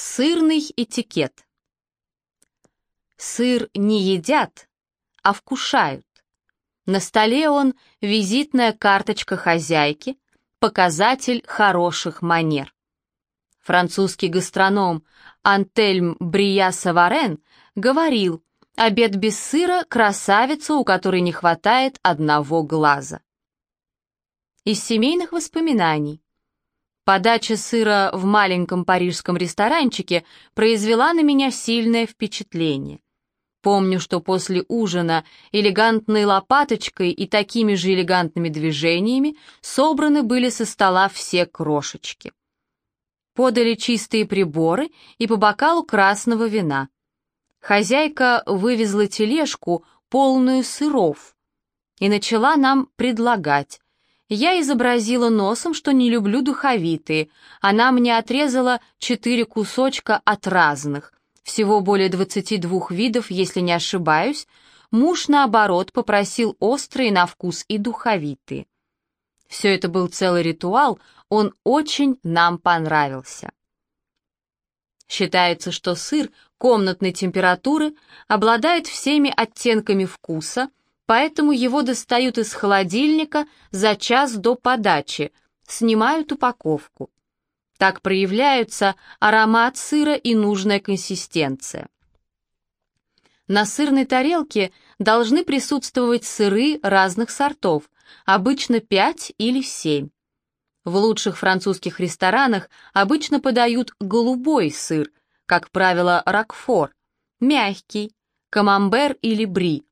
Сырный этикет. Сыр не едят, а вкушают. На столе он визитная карточка хозяйки, показатель хороших манер. Французский гастроном Антельм Брия Саварен говорил, обед без сыра — красавица, у которой не хватает одного глаза. Из семейных воспоминаний. Подача сыра в маленьком парижском ресторанчике произвела на меня сильное впечатление. Помню, что после ужина элегантной лопаточкой и такими же элегантными движениями собраны были со стола все крошечки. Подали чистые приборы и по бокалу красного вина. Хозяйка вывезла тележку, полную сыров, и начала нам предлагать, я изобразила носом, что не люблю духовитые. Она мне отрезала четыре кусочка от разных, всего более 22 видов, если не ошибаюсь. Муж, наоборот, попросил острые на вкус и духовитые. Все это был целый ритуал, он очень нам понравился. Считается, что сыр комнатной температуры обладает всеми оттенками вкуса, поэтому его достают из холодильника за час до подачи, снимают упаковку. Так проявляются аромат сыра и нужная консистенция. На сырной тарелке должны присутствовать сыры разных сортов, обычно 5 или 7. В лучших французских ресторанах обычно подают голубой сыр, как правило, ракфор, мягкий, камамбер или бри,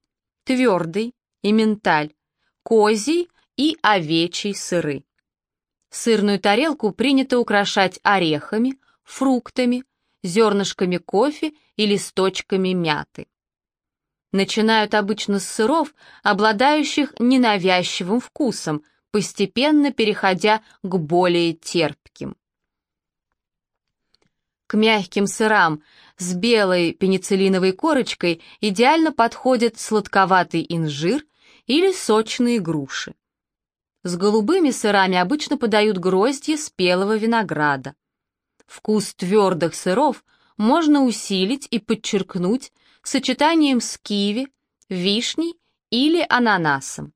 твердый, эмменталь, козий и овечий сыры. Сырную тарелку принято украшать орехами, фруктами, зернышками кофе и листочками мяты. Начинают обычно с сыров, обладающих ненавязчивым вкусом, постепенно переходя к более терпким. К мягким сырам с белой пенициллиновой корочкой идеально подходит сладковатый инжир или сочные груши. С голубыми сырами обычно подают гроздья спелого винограда. Вкус твердых сыров можно усилить и подчеркнуть сочетанием с киви, вишней или ананасом.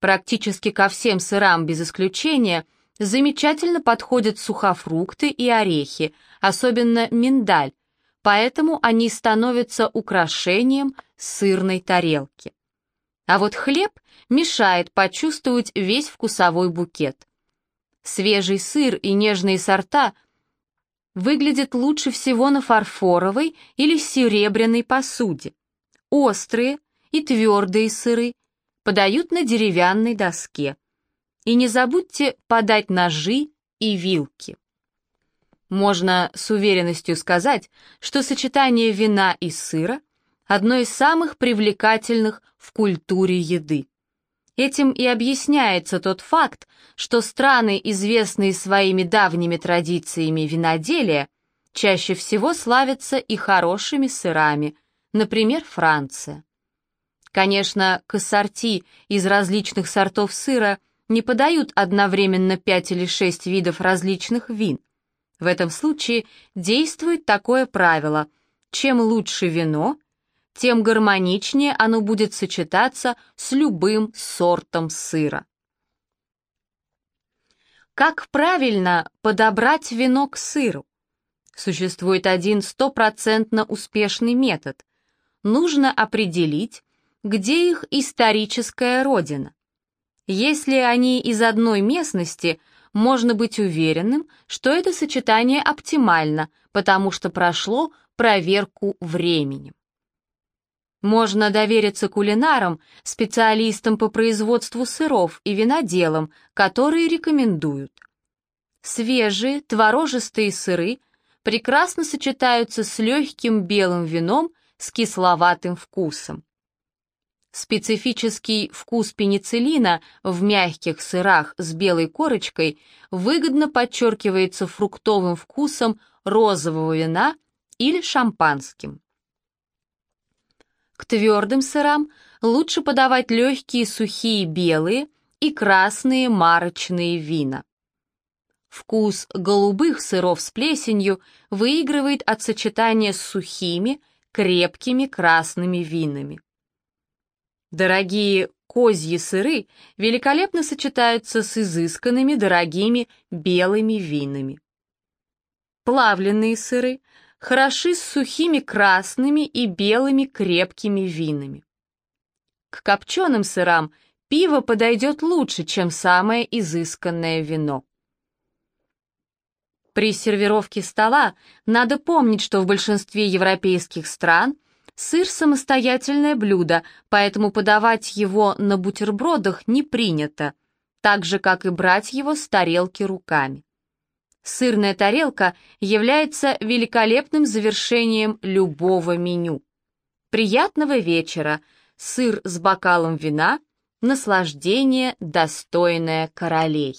Практически ко всем сырам без исключения – Замечательно подходят сухофрукты и орехи, особенно миндаль, поэтому они становятся украшением сырной тарелки. А вот хлеб мешает почувствовать весь вкусовой букет. Свежий сыр и нежные сорта выглядят лучше всего на фарфоровой или серебряной посуде. Острые и твердые сыры подают на деревянной доске. И не забудьте подать ножи и вилки. Можно с уверенностью сказать, что сочетание вина и сыра – одно из самых привлекательных в культуре еды. Этим и объясняется тот факт, что страны, известные своими давними традициями виноделия, чаще всего славятся и хорошими сырами, например, Франция. Конечно, к ассорти из различных сортов сыра не подают одновременно пять или шесть видов различных вин. В этом случае действует такое правило – чем лучше вино, тем гармоничнее оно будет сочетаться с любым сортом сыра. Как правильно подобрать вино к сыру? Существует один стопроцентно успешный метод. Нужно определить, где их историческая родина. Если они из одной местности, можно быть уверенным, что это сочетание оптимально, потому что прошло проверку временем. Можно довериться кулинарам, специалистам по производству сыров и виноделам, которые рекомендуют. Свежие, творожистые сыры прекрасно сочетаются с легким белым вином с кисловатым вкусом. Специфический вкус пенициллина в мягких сырах с белой корочкой выгодно подчеркивается фруктовым вкусом розового вина или шампанским. К твердым сырам лучше подавать легкие сухие белые и красные марочные вина. Вкус голубых сыров с плесенью выигрывает от сочетания с сухими, крепкими красными винами. Дорогие козьи сыры великолепно сочетаются с изысканными дорогими белыми винами. Плавленные сыры хороши с сухими красными и белыми крепкими винами. К копченым сырам пиво подойдет лучше, чем самое изысканное вино. При сервировке стола надо помнить, что в большинстве европейских стран сыр – самостоятельное блюдо, поэтому подавать его на бутербродах не принято, так же, как и брать его с тарелки руками. Сырная тарелка является великолепным завершением любого меню. Приятного вечера, сыр с бокалом вина, наслаждение, достойное королей.